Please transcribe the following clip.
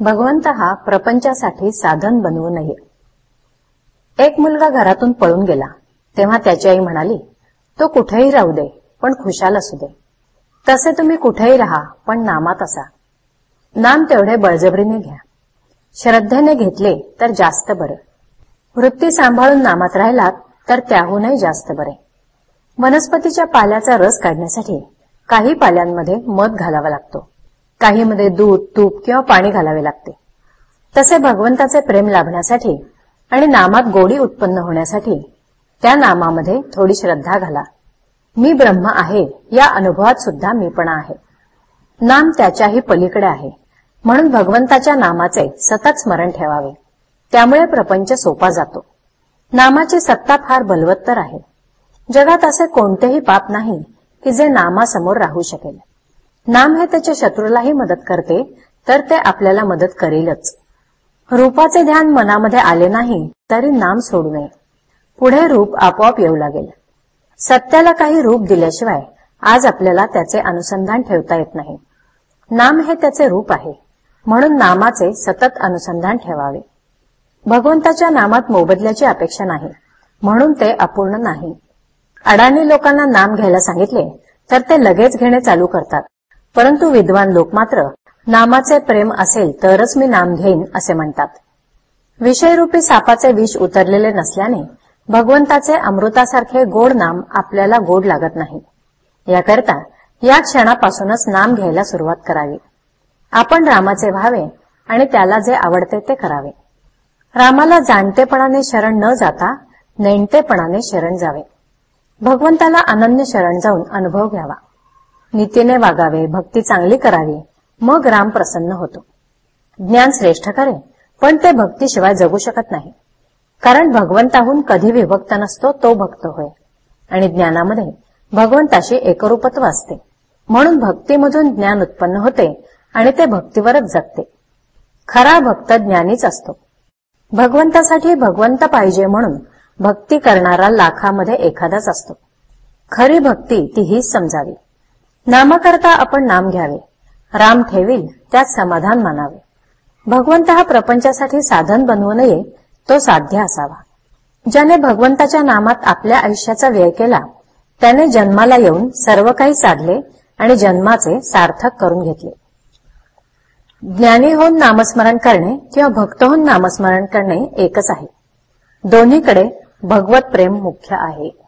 भगवंत हा प्रपंचासाठी साधन बनवू नये. एक मुलगा घरातून पळून गेला. तेव्हा त्याची आई म्हणाली तो कुठेही राहू दे पण खुशाल असू दे. तसे तुम्ही कुठेही राहा पण नामात असा. नाम तेवढे बळजबरीने घ्या. श्रद्धेने घेतले तर जास्त बरे. वृत्ती सांभाळून नामात राहिलात तर त्याहूनही जास्त बरे. वनस्पतीच्या पाल्याचा रस काढण्यासाठी काही पाल्यांमध्ये मध घालावा लागतो. काहीमध्ये दूध तूप किंवा पाणी घालावे लागते. तसे भगवंताचे प्रेम लाभण्यासाठी आणि नामात गोडी उत्पन्न होण्यासाठी त्या नामामध्ये थोडी श्रद्धा घाला. मी ब्रह्म आहे या अनुभवात सुद्धा मीपणा आहे. नाम त्याच्याही पलीकडे आहे. म्हणून भगवंताच्या नामाचे सतत स्मरण ठेवावे. त्यामुळे प्रपंच सोपा जातो. नामाची सत्ता फार बलवत्तर आहे. जगात असे कोणतेही पाप नाही की जे नामासमोर राहू शकेल. नाम हे त्याच्या शत्रूलाही मदत करते तर ते आपल्याला मदत करेलच. रूपाचे ध्यान मनामध्ये आले नाही तरी नाम सोडू नये. पुढे रूप आपोआप येऊ लागेल. सत्याला काही रूप दिल्याशिवाय आज आपल्याला त्याचे अनुसंधान ठेवता येत नाही. नाम हे त्याचे रूप आहे म्हणून नामाचे सतत अनुसंधान ठेवावे. भगवंताच्या नामात मोबदल्याची अपेक्षा नाही म्हणून ते अपूर्ण नाही. अडाणी लोकांना नाम घ्यायला सांगितले तर ते लगेच घेणे चालू करतात. परंतु विद्वान लोक मात्र नामाचे प्रेम असेल तरच मी नाम घेईन असे म्हणतात. विषयरूपी सापाचे विष उतरलेले नसल्याने भगवंताचे अमृतासारखे गोड नाम आपल्याला गोड लागत नाही. याकरता या क्षणापासूनच नाम घ्यायला सुरुवात करावी. आपण रामाचे व्हावे आणि त्याला जे आवडते ते करावे. रामाला जाणतेपणाने शरण न जाता नेणतेपणाने शरण जावे. भगवंताला अनन्य शरण जाऊन अनुभव घ्यावा. नीतीने वागावे भक्ती चांगली करावी. मग राम प्रसन्न होतो. ज्ञान श्रेष्ठ करे पण ते भक्तीशिवाय जगू शकत नाही. कारण भगवंताहून कधी विभक्त नसतो तो भक्त होय. आणि ज्ञानामध्ये भगवंताशी एकरूपत्व असते. म्हणून भक्तीमधून ज्ञान उत्पन्न होते आणि ते भक्तीवरच जगते. खरा भक्त ज्ञानीच असतो. भगवंतासाठी भगवंत पाहिजे म्हणून भक्ती करणारा लाखामध्ये एखादाच असतो. खरी भक्ती ती हीच समजावी. नामाकरता आपण नाम घ्यावे. राम ठेवील त्यात समाधान मानावे. भगवंत हा प्रपंचासाठी साधन बनवू नये तो साध्य असावा. ज्याने भगवंताच्या नामात आपल्या आयुष्याचा व्यय केला त्याने जन्माला येऊन सर्व काही साधले आणि जन्माचे सार्थक करून घेतले. ज्ञानी होऊन नामस्मरण करणे किंवा भक्त होऊन नामस्मरण करणे एकच आहे. दोन्हीकडे भगवत प्रेम मुख्य आहे.